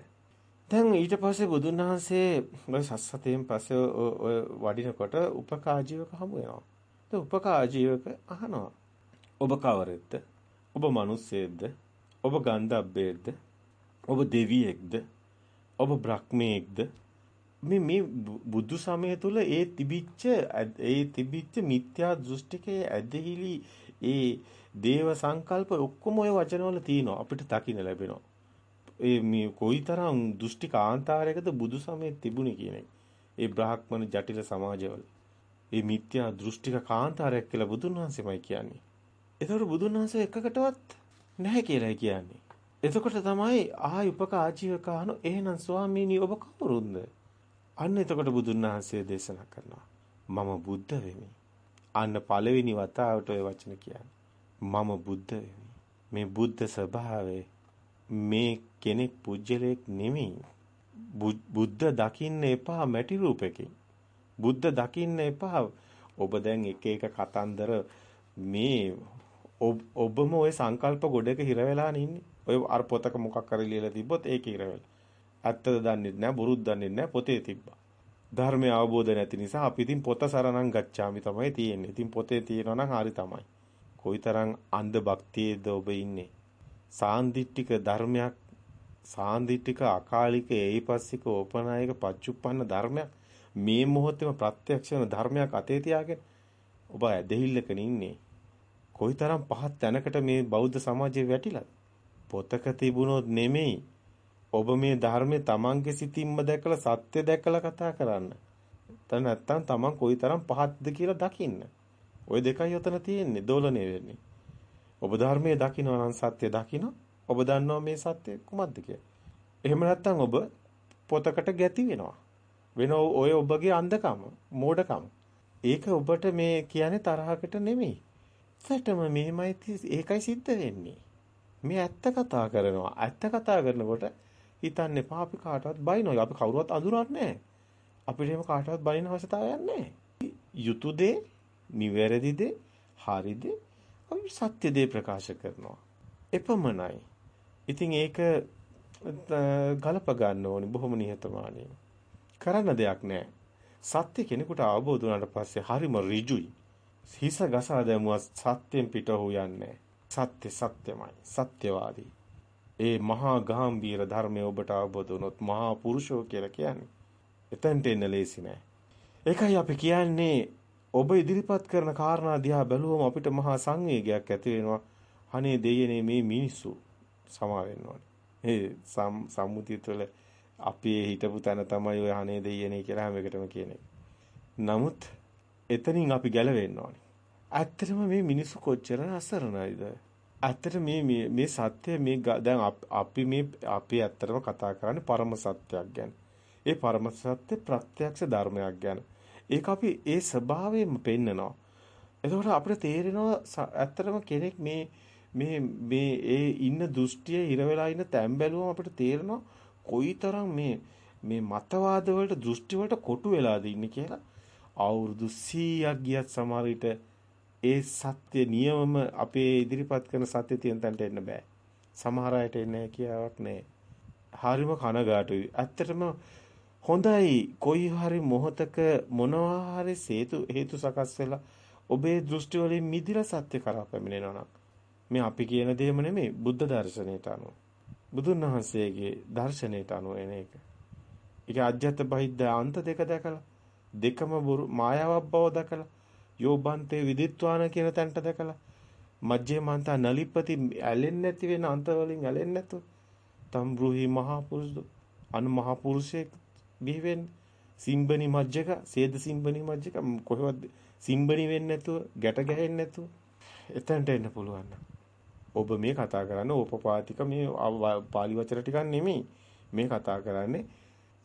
දැන් ඊට පස්සේ බුදුන් වහන්සේ ඔය සස්සතයෙන් පස්සේ ඔය වඩිනකොට උපකාජීවක හමු වෙනවා. ඒ උපකාජීවක අහනවා. ඔබ කවරෙක්ද? ඔබ මිනිස්සෙක්ද? ඔබ ගන්ධබ්බේක්ද? ඔබ දෙවියෙක්ද? ඔබ බ්‍රහ්මයෙක්ද? මේ මේ බුදු සමය තුල ඒ තිබිච්ච ඒ තිබිච්ච මිත්‍යා දෘෂ්ටිකයේ ඇදහිලි ඒ දේව සංකල්ප ඔක්කොම ඔය වචනවල තියෙනවා අපිට දකින්න ලැබෙනවා. ඒ මේ කොයිතරම් දෘෂ්ටි කාන්තාරයකද බුදු සමයේ තිබුණේ කියන එක. ඒ බ්‍රාහ්මණ ජටිල සමාජවල. ඒ මිත්‍යා දෘෂ්ටික කාන්තාරයක් කියලා බුදුන් වහන්සේමයි කියන්නේ. ඒතකොට බුදුන් වහන්සේ එකකටවත් නැහැ කියලායි කියන්නේ. එතකොට තමයි ආයි උපක ආජීවකාන එහෙනම් ස්වාමීනි ඔබ කවුරුන්ද? අන්න එතකොට බුදුන් වහන්සේ දේශනා කරනවා. මම බුද්ධ වෙමි. අන්න පළවෙනි වතාවට ඔය වචන කියන්නේ. මම බුද්ධ වෙමි. මේ බුද්ධ ස්වභාවය මේ කෙනෙක් පුජ්‍යලයක් නෙමෙයි. බුද්ධ දකින්න එපා මැටි රූපකින්. බුද්ධ දකින්න එපා. ඔබ දැන් එක එක කතන්දර මේ ඔබම ওই සංකල්ප ගොඩක හිර වෙලා ඉන්නේ. ඔය අර පොතක මොකක් හරි ලියලා තිබ්බොත් ඒක හිර වෙලා. ඇත්තද දන්නේ නැහැ, බොරුද දන්නේ නැහැ, පොතේ තිබ්බා. ධර්මය අවබෝධ නැති නිසා අපි ඉතින් පොත සරණං ගච්ඡාමි තමයි තියෙන්නේ. ඉතින් පොතේ තියෙනවා නම් හරි තමයි. කොයිතරම් අන්ධ භක්තියේද ඔබ ඉන්නේ. සාන්දිටික ධර්මයක් සාන්දිටික අකාලික ඒයිපස්සික ඕපනායක පච්චුප්පන්න ධර්මයක් මේ මොහොතේම ප්‍රත්‍යක්ෂ වෙන ධර්මයක් අතේ තියාගෙන ඔබ ඇදහිල්ලක ඉන්නේ කොයිතරම් පහත් තැනකට මේ බෞද්ධ සමාජය වැටිලාද පොතක තිබුණොත් නෙමෙයි ඔබ මේ ධර්මයේ තමන්ගේ සිතින්ම දැකලා සත්‍ය දැකලා කතා කරන්න. එතන නැත්තම් තමන් කොයිතරම් පහත්ද කියලා දකින්න. ওই දෙකයි උතන තියෙන්නේ දෝලණය වෙන්නේ. ඔබ ධර්මයේ දකිනවා නම් සත්‍ය දකින්න ඔබ දන්නවා මේ සත්‍ය කුමක්ද කියලා. එහෙම නැත්නම් ඔබ පොතකට ගැති වෙනවා. වෙන ඔය ඔබගේ අන්ධකම, මෝඩකම. ඒක ඔබට මේ කියන්නේ තරහකට නෙමෙයි. සැටම මෙහෙමයි ඒකයි සිද්ධ වෙන්නේ. මේ ඇත්ත කතා කරනවා. ඇත්ත කතා කරනකොට හිතන්නේ පාපි කාටවත් බයිනොයි. අපි කවුරුවත් අඳුරන්නේ නැහැ. අපිට එහෙම කාටවත් බයින අවශ්‍යතාවයක් නැහැ. යුතු දේ, නිවැරදි දේ, හරි දේ අපි සත්‍ය දේ ප්‍රකාශ කරනවා. එපමණයි. ඉතින් ඒක ගලප ගන්න ඕනි බොහොම නිහතමානී. කරන්න දෙයක් නැහැ. සත්‍ය කෙනෙකුට අවබෝධ වුණාට පස්සේ හරිම ඍජුයි. හිස ගසා දැමුවා සත්‍යෙන් පිට හො යන්නේ. සත්‍ය සත්‍යමයි. සත්‍යවාදී. ඒ මහා ගාම්භීර ධර්මය ඔබට අවබෝධ වුණොත් මහා පුරුෂෝ කියලා කියන්නේ. එතනට එන්න ලේසි නෑ. ඒකයි අපි කියන්නේ ඔබ ඉදිරිපත් කරන කාරණා දිහා බැලුවම අපිට මහා සංවේගයක් ඇති වෙනවා. අනේ දෙයනේ මේ මිනිස්සු සමා වෙන්න ඕනේ. ඒ සම්මුතිය තුළ අපි හිටපු තැන තමයි ඔය අනේ දෙයනේ කියලා හැම එකටම කියන්නේ. නමුත් එතනින් අපි ගැලවෙන්න ඕනේ. ඇත්තටම මේ මිනිස්සු කොච්චර අසරණයිද? ඇත්තට මේ මේ මේ සත්‍ය මේ දැන් අපි මේ අපි ඇත්තටම කතා කරන්නේ පරම සත්‍යයක් ගැන. ඒ පරම සත්‍ය ප්‍රත්‍යක්ෂ ධර්මයක් ගැන. ඒක අපි ඒ ස්වභාවයෙන්ම පෙන්නනවා. එතකොට අපිට තේරෙනවා ඇත්තටම කෙනෙක් මේ මේ මේ ඒ ඉන්න දෘෂ්ටියේ හිර වෙලා ඉන්න තැන් බැලුවම අපිට තේරෙනවා කොයිතරම් මේ මේ මතවාද වලට දෘෂ්ටි වලට කොටු වෙලාද ඉන්නේ කියලා අවුරුදු 100ක් ගියත් සමහර විට ඒ සත්‍ය නියමම අපේ ඉදිරිපත් කරන සත්‍ය තියෙන තැනට එන්න බෑ. සමහර අයට එන්නේ කියාවක් නැහැ. හරිම කනගාටුයි. ඇත්තටම හොඳයි කොයි හරි මොහතක මොනවා හරි හේතු හේතු සකස් වෙලා ඔබේ දෘෂ්ටි වලින් මිදිලා සත්‍ය කරා පැමිණෙනවා නම් මේ අපි කියන දේම නෙමෙයි බුද්ධ දර්ශනයට අනුව බුදුන් වහන්සේගේ දර්ශනයට අනුව එන එක. ඒක අජ්‍යත් බහිද්ද අන්ත දෙක දැකලා දෙකම මායාවක් බව දැකලා යෝබන්තේ විදිත්වාන කියන තැනට දැකලා මජ්ජේ මන්තා නලිපති ඇලෙන්නේ නැති වෙන අන්ත වලින් ඇලෙන්නේ නැතුව තම්බ්‍රුහි මහා පුරුෂ අනු මහා පුරුෂයෙක් බිහි වෙන්නේ සිම්බනි මජ්ජක සේද සිම්බනි මජ්ජක කොහෙවත් සිම්බනි වෙන්නේ නැතුව ගැට ගැහෙන්නේ නැතුව එතනට එන්න පුළුවන් ඔබ මේ කතා කරන්නේ ඕපපාතික මේ පාලි වචන ටිකක් නෙමෙයි. මේ කතා කරන්නේ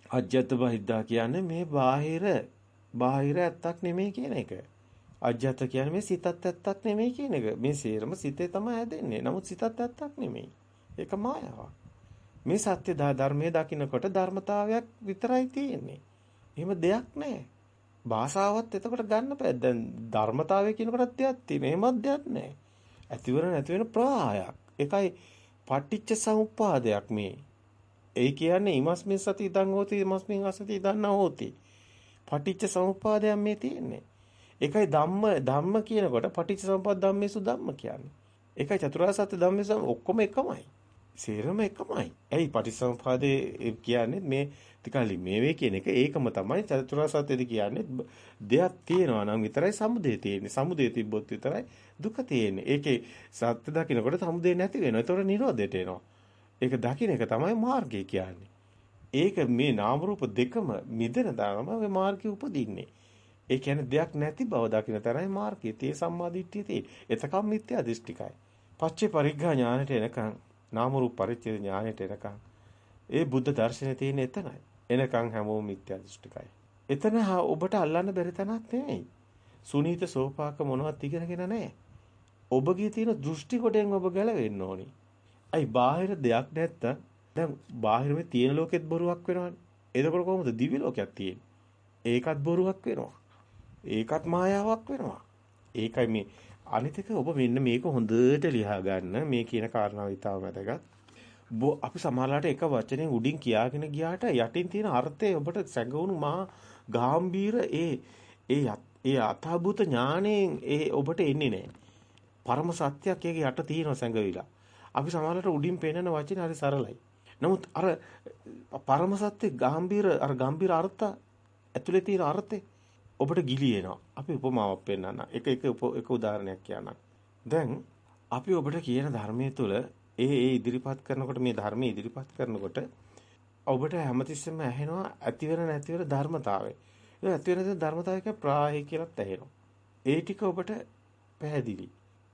අජ්‍යත් බහිද්දා කියන්නේ මේ බාහිර බාහිර ඇත්තක් නෙමෙයි කියන එක. අජ්‍යත් කියන්නේ මේ සිතත් ඇත්තක් නෙමෙයි කියන එක. මේ සේරම සිතේ තමයි හැදෙන්නේ. නමුත් සිතත් ඇත්තක් නෙමෙයි. ඒක මායාවක්. මේ සත්‍ය ධර්මයේ දකින්නකොට ධර්මතාවයක් විතරයි තියෙන්නේ. එහෙම දෙයක් නැහැ. භාෂාවත් එතකොට ගන්න බෑ. දැන් ධර්මතාවය කියනකොටත් දෙයක් තියෙනවා. එහෙමත් දෙයක් නැහැ. ඇතිවර නැති වෙන ප්‍රවාහයක්. ඒකයි පටිච්ච සමුප්පාදයක් මේ. ඒ කියන්නේ ඉමස්මින් සති ඉදන් හෝති ඉමස්මින් අසති ඉදන් හෝති. පටිච්ච සමුප්පාදයක් මේ තියෙන්නේ. ඒකයි ධම්ම ධම්ම කියනකොට පටිච්ච සමුප්පාද ධම්මේසු ධම්ම කියන්නේ. ඒකයි චතුරාර්ය සත්‍ය ධම්මේසු ඔක්කොම එකමයි. සේරම එකමයි. ඇයි පටිච්චසමුපාදේ කියන්නේ මේ ටිකලි මේවේ කියන එක ඒකම තමයි චතුරාර්ය සත්‍යද කියන්නේ දෙයක් තියෙනවා නම් විතරයි සමුදේ තියෙන්නේ. සමුදේ තිබ්බොත් විතරයි දුක තියෙන්නේ. ඒකේ සත්‍ය දකින්නකොට සමුදේ නැති වෙනවා. ඒතකොට නිරෝධයට එනවා. ඒක දකින්න එක තමයි මාර්ගය කියන්නේ. ඒක මේ නාම රූප දෙකම මිදෙන දාම මාර්ගය උපදින්නේ. ඒ කියන්නේ දෙයක් නැති බව දකින්න තරයි මාර්ගය. තේ සම්මාදිට්ඨිය තියෙන්නේ. එතකම් මිත්‍යා දෘෂ්ටිකයි. පච්චේ පරිග්ඝා ඥානට එනකන් නාම රූප පරිච්ඡේද ඥානයට එනකන් ඒ බුද්ධ දර්ශනේ තියෙන එතනයි. එනකන් හැමෝම මිත්‍යා දෘෂ්ටිකයි. එතන ඔබට අල්ලන්න බැරි තැනක් නෙමෙයි. සුනීත සෝපාක මොනවත් ඉගෙනගෙන නැහැ. ඔබගේ තියෙන දෘෂ්ටි කොටෙන් ඔබ ගැලවෙන්න ඕනි. අයි බාහිර දෙයක් නැත්තම් දැන් බාහිර මේ තියෙන ලෝකෙත් බොරුවක් වෙනවනේ. එතකොට කොහොමද දිවි ලෝකයක් තියෙන්නේ? ඒකත් බොරුවක් වෙනවා. ඒකත් මායාවක් වෙනවා. ඒකයි මේ අනිත් එක ඔබ මෙන්න මේක හොඳට ලියා ගන්න මේ කියන කාරණාව ඉතාම වැදගත්. අපි සමහරලාට එක වචනෙන් උඩින් කියාගෙන ගියාට යටින් තියෙන අර්ථය ඔබට සැඟවුණු මහා ගාම්භීර ඒ ඒ ඒ අතහබුත ඥාණයෙන් ඒ ඔබට එන්නේ නැහැ. පරම සත්‍යයක් ඒක යට තියෙන සැඟවිලා. අපි සමහරලාට උඩින් පෙන්නන වචනේ හරි සරලයි. නමුත් අර පරම සත්‍ය ගාම්භීර අර ගම්භීර අර්ථ ඇතුලේ තියෙන අර්ථේ ඔබට ගිලිනවා. අපි උපමාවක් පෙන්නන්න. එක එක එක උදාහරණයක් කියන්නම්. දැන් අපි ඔබට කියන ධර්මයේ තුල ඒ ඒ ඉදිරිපත් කරනකොට මේ ධර්මයේ ඉදිරිපත් කරනකොට ඔබට හැමතිස්සෙම ඇහෙනවා ඇතිවෙන නැතිවෙන ධර්මතාවය. ඒ ඇතිවෙන ධර්මතාවයක ප්‍රාහි කියලාත් ඇහෙනවා. ඒ ටික ඔබට පැහැදිලි.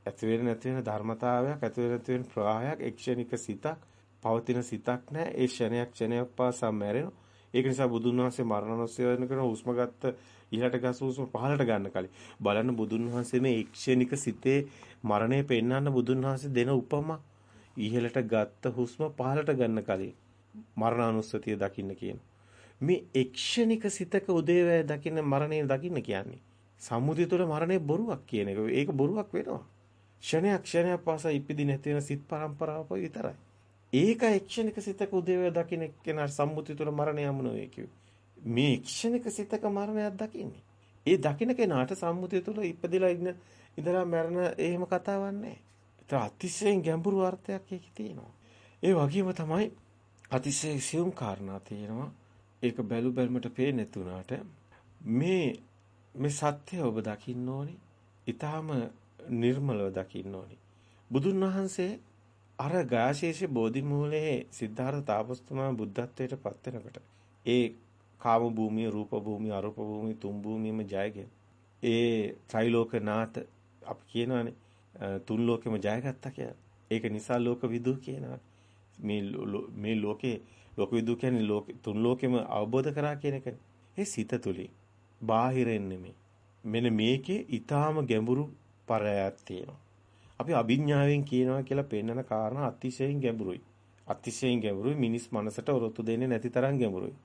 ඇතිවෙන නැතිවෙන ධර්මතාවයක් ඇතිවෙන නැතිවෙන ප්‍රාහයක් එක්ෂණික සිතක් පවතින සිතක් නැහැ. ඒ ක්ෂණයක් ක්ෂණයක් පාසා මැරෙනවා. ඒක නිසා බුදුන් වහන්සේ මරණොස්සය වෙනකන් හුස්ම ගත්ත ඉහළට ගස් හුස්ම පහළට ගන්න කලින්. බලන්න බුදුන් වහන්සේ මේ ක්ෂණික සිතේ මරණය පෙන්වන්න බුදුන් වහන්සේ දෙන උපමා ඉහළට ගත්ත හුස්ම පහළට ගන්න කලින්. මරණානුස්සතිය දකින්න කියන. මේ ක්ෂණික සිතක උදේවැය දකින්න මරණය දකින්න කියන්නේ සම්මුතිය තුළ මරණය බොරුවක් කියන එක. ඒක බොරුවක් වෙනවා. ක්ෂණයක් ක්ෂණයක් පාසා ඉපිදි නැති වෙන සිත් පරම්පරාව විතරයි. ඒක ක්ෂණික සිතක උදේවැය දකින්න කෙනා සම්මුතිය තුළ මරණය යමුන වේ කිව්වේ. මේ ක්ෂණික සිතක මරණයක් දකින්නේ. ඒ දකින්න කෙනාට සම්මුතිය තුළ ඉපදිලා ඉන්න ඉඳලා මරණ එහෙම කතාවක් නැහැ. ඒක අතිශයින් ගැඹුරු අර්ථයක් ඒකේ තියෙනවා. ඒ වගේම තමයි අතිශය සියුම් කාරණා තියෙනවා. ඒක බැලු බැලමට පේන්නේ නැතුණාට මේ මේ සත්‍ය ඔබ දකින්න ඕනි. ඊටාම නිර්මලව දකින්න ඕනි. බුදුන් වහන්සේ අර ගාශේෂ බෝධි මූලයේ සිද්ධාර්ථ තාපස්තුමා බුද්ධත්වයට පත් වෙනකොට ඒ කාම භූමිය රූප භූමිය අරූප භූමිය තුන් භූමියම ජයගෙන ඒ ත්‍රිලෝකනාත අපි කියනවානේ තුන් ලෝකෙම ජයගත්තා කියලා. ඒක නිසා ලෝක විදු කියනවා. මේ මේ ලෝකේ ලෝක විදු කියන්නේ ලෝක තුන් ලෝකෙම අවබෝධ කරා කියන එකනේ. ඒ සිත තුලින් බාහිරින් නෙමෙයි. මෙන්න මේකේ ඊටාම ගැඹුරු පරයක් තියෙනවා. අපි අභිඥාවෙන් කියනවා කියලා පෙන්නන කාරණා අතිශයින් ගැඹුරුයි. අතිශයින් ගැඹුරුයි මිනිස් මනසට ඔරොත්තු දෙන්නේ නැති තරම් ගැඹුරුයි.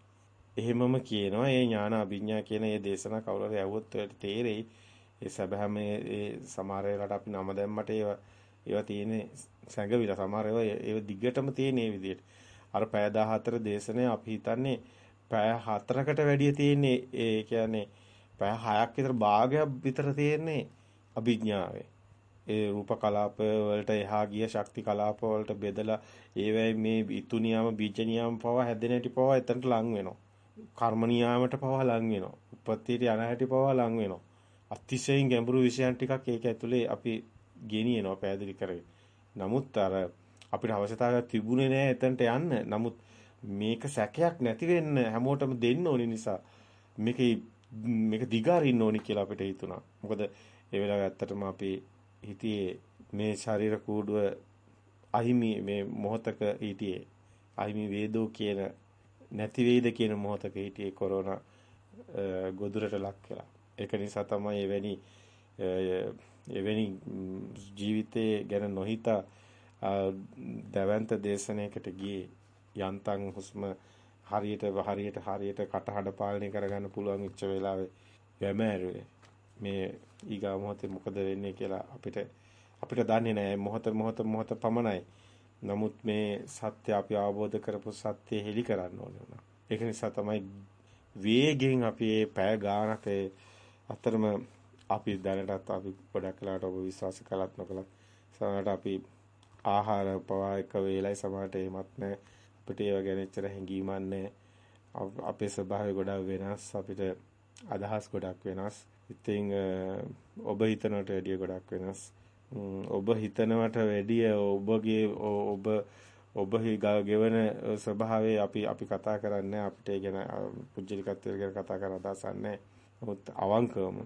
එහෙමම කියනවා ඒ ඥාන අභිඥා කියන මේ දේශනා කවුරු හරි ඇහුවොත් ඔයාලට තේරෙයි. ඒ සැබෑම ඒ සමහර වෙලාවට අපි නම දැම්මට ඒවා ඒවා තියෙන්නේ සැඟවිලා සමහර ඒවා ඒව දිගටම තියෙන මේ විදිහට. අර පැය 14 දේශනේ අපි හිතන්නේ පැය 4කට වැඩිය තියෙන්නේ ඒ කියන්නේ පැය 6ක් විතර භාගයක් විතර තියෙන්නේ අභිඥාවේ. ඒ රූප කලාප වලට එහා ගිය ශක්ති කලාප වලට බෙදලා ඒවැයි මේ ඊතු නියම බීජ නියම පව හැදෙන හැටි පව එතනට ලං වෙනවා. කර්ම නියාමයට පව ලං වෙනවා. උපත්තියට යන හැටි පව ලං වෙනවා. අතිශයින් ගැඹුරු විෂයන් ටිකක් ඒක ඇතුලේ අපි ගෙනියනවා පැහැදිලි කරගෙන. නමුත් අර අපිට අවශ්‍යතාවයක් තිබුණේ නැහැ එතනට යන්න. නමුත් මේක සැකයක් නැති වෙන්න හැමෝටම දෙන්න ඕනි නිසා මේක මේක දිගාරින්න ඕනි කියලා අපිට හිතුණා. මොකද ඒ වෙලාවේ ඇත්තටම අපි හිතියේ මේ ශරීර කූඩුව අහිමි මේ මොහතක හිටියේ අහිමි වේදෝ කියන නැති වේද කියන මොහතක හිටියේ කොරෝනා ගොදුරට ලක් වෙලා. ඒක නිසා තමයි එවැනි එවැනි ජීවිතයේ ගැන නොහිතා දවන්ත දේශනයකට ගියේ යන්තම් හුස්ම හරියට හරියට හරියට කටහඬ පාලනය කරගන්න පුළුවන් ඉච්ච වෙලාවේ වැමෑරුවේ මේ ඊගා මොහොතේ මොකද වෙන්නේ කියලා අපිට අපිට දන්නේ නැහැ මොහොත මොහොත මොහොත පමණයි. නමුත් මේ සත්‍ය අපි අවබෝධ කරපු සත්‍ය හෙලි කරන්න ඕනේ වුණා. ඒක නිසා තමයි වේගෙන් අපි මේ පැය ගානක අතරම අපි දැනටත් අපි ගොඩක් වෙලාවට ඔබ විශ්වාස කළත් නොකළත් සමහරට අපි ආහාර පවා එක වේලයි සමහරට එහෙමත් නැහැ. අපිට ඒව ගැන එච්චර හැඟීමක් නැහැ. අපේ ස්වභාවය ගොඩක් වෙනස්. අපිට අදහස් ගොඩක් වෙනස්. ඉතින් ඔබ හිතනට වැඩිය ගොඩක් වෙනස්. ඔබ හිතනවට වැඩිය ඔබගේ ඔබ ඔබ ගෙවන ස්වභාවය අපි අපි කතා කරන්නේ අපිට ඒ ගැන පුජ්‍යලිකත්වය ගැන කතා කරන අදහසක් නැහැ. නමුත් අවංකවම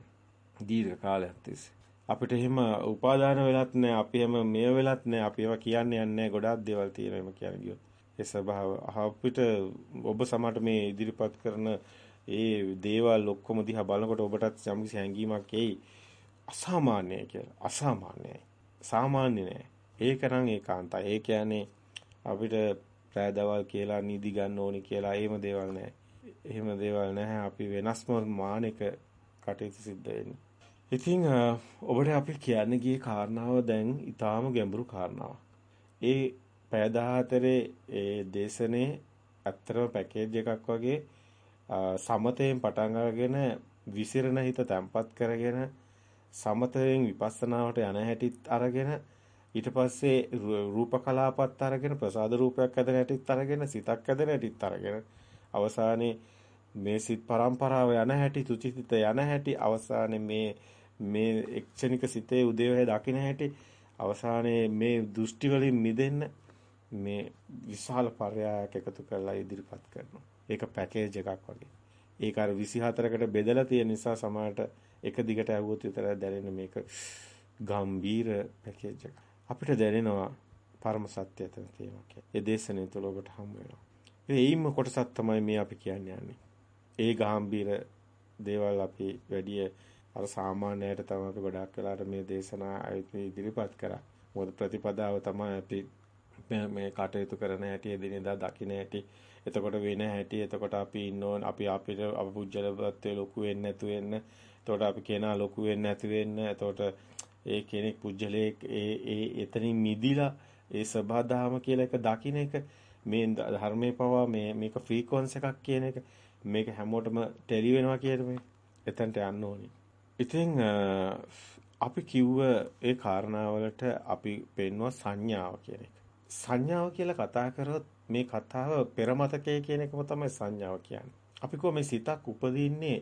දීර්ඝ කාලයක් තිස්සේ අපිට එහෙම උපාදාන වෙලත් නැහැ. අපි හැම මෙය වෙලත් නැහැ. අපි ඒවා කියන්නේ නැහැ. ගොඩාක් දේවල් තියෙනවා එහෙම කියන්නේ ගියොත්. ඒ ස්වභාව අපිට ඔබ සමහරට මේ ඉදිරිපත් කරන ඒ දේවල් ඔක්කොම දිහා බලනකොට ඔබටත් යම්කිසි හැඟීමක් එයි අසාමාන්‍යයි කියලා. අසාමාන්‍යයි. සාමාන්‍ය නෑ. ඒක නම් ඒකාන්තයි. ඒ කියන්නේ අපිට රෑ දවල් කියලා නිදි ගන්න ඕනි කියලා එහෙම දේවල් නෑ. එහෙම දේවල් නැහැ. අපි වෙනස්ම මානක කටයුතු සිද්ධ වෙන්නේ. ඉතින් ඔබට අපි කියන්න ගියේ කාරණාව දැන් ඊටාම ගැඹුරු කාරණාවක්. ඒ පැය 14 ඒ දේශනේ ඇත්තටම පැකේජ් එකක් වගේ සමතයෙන් පටන් අරගෙන විසිරණ හිත තැම්පත් කරගෙන සමතයෙන් විපස්සනාවට යන හැටිත් අරගෙන ඊට පස්සේ රූප කලාපත් අරගෙන ප්‍රසාද රූපයක් ඇදෙන හැටිත් අරගෙන සිතක් ඇදෙන හැටිත් අරගෙන අවසානයේ මේ සිත් පරම්පරාව යන හැටි තුචිත යන හැටි අවසානයේ මේ මේ එක්ෂණික සිතේ උදේවැය දකින්න හැටි අවසානයේ මේ දෘෂ්ටි වලින් මිදෙන්න මේ විශාල පරයායක් එකතු කරලා ඉදිරිපත් කරනවා. ඒක පැකේජ් එකක් වගේ. ඒක අර 24කට බෙදලා තියෙන නිසා සමහරට එක දිගට ඇහුවොත් විතරයි දැනෙන මේක ගම්බීර පැකේජ් එක. අපිට දැනෙනවා පරම සත්‍ය ඇතන තියෙනවා කියලා. ඒ දේශනේ තුළ ඔබට හම් වෙනවා. ඒ ඒයින්ම කොටසක් තමයි මේ අපි කියන්නේ යන්නේ. ඒ ගාම්බීර දේවල් අපි වැඩි අර සාමාන්‍යයට තමයි අපි ගොඩාක් වෙලාට මේ දේශනා ඉදිරිපත් කරා. මොකද ප්‍රතිපදාව තමයි අපි මේ කටයුතු කරන හැටි එදිනෙදා දකින්න හැටි එතකොට වෙන හැටි එතකොට අපි ඉන්න ඕන අපි අපිට අපුජ්‍යලවත්වයේ ලොකු වෙන්නේ නැතු වෙන්න එතකොට අපි කෙනා ලොකු වෙන්නේ නැති වෙන්න එතකොට ඒ කෙනෙක් පුජ්‍යලයේ ඒ ඒ එතනින් මිදිලා ඒ සබහාදහම කියලා එක දකින්න එක මේ ධර්මයේ පවා මේ මේක ෆ්‍රීකවන්ස් එකක් කියන එක මේක හැමෝටම ටෙලි වෙනවා කියන මේ එතනට යන්න ඕනි. ඉතින් අපි කිව්ව ඒ කාරණාවලට අපි පෙන්වුවා සංඥාව කියන එක. සංඥාව කියලා කතා කරොත් මේ කතාව පෙරමතකය කියන එකම තමයි සංඥාව කියන්නේ. අපි කොහොම මේ සිතක් උපදින්නේ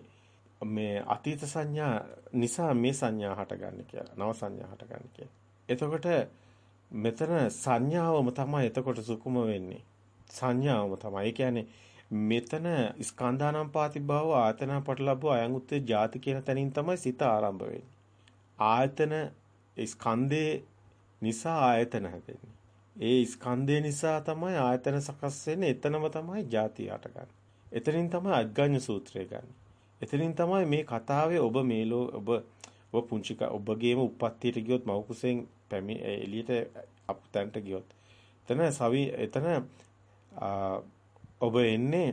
මේ අතීත සංඥා නිසා මේ සංඥා හටගන්නේ කියලා. නව සංඥා හටගන්නේ කියලා. එතකොට මෙතන සංඥාවම තමයි එතකොට සුකුම වෙන්නේ. සංඥාවම තමයි. ඒ කියන්නේ මෙතන ස්කන්ධානම් පාති භව ආතන පටලබ්බ අයං උත්තේ ಜಾති කියන තැනින් තමයි සිත ආරම්භ වෙන්නේ. ආයතන ස්කන්ධේ නිසා ආයතන හැදෙන්නේ. ඒ ස්කන්ධය නිසා තමයි ආයතන සකස් වෙන්නේ. එතනම තමයි ಜಾති හටගන්නේ. එතනින් තමයි අග්ගඤ්ඤ සූත්‍රය ගන්න. එතනින් තමයි මේ කතාවේ ඔබ මේලෝ ඔබ ඔබ පුංචි ඔබගේම උප්පත්තියට ගියොත් මව් කුසෙන් පැමි එළියට අපතන්ට ගියොත් එතන සවි එතන ඔබ එන්නේ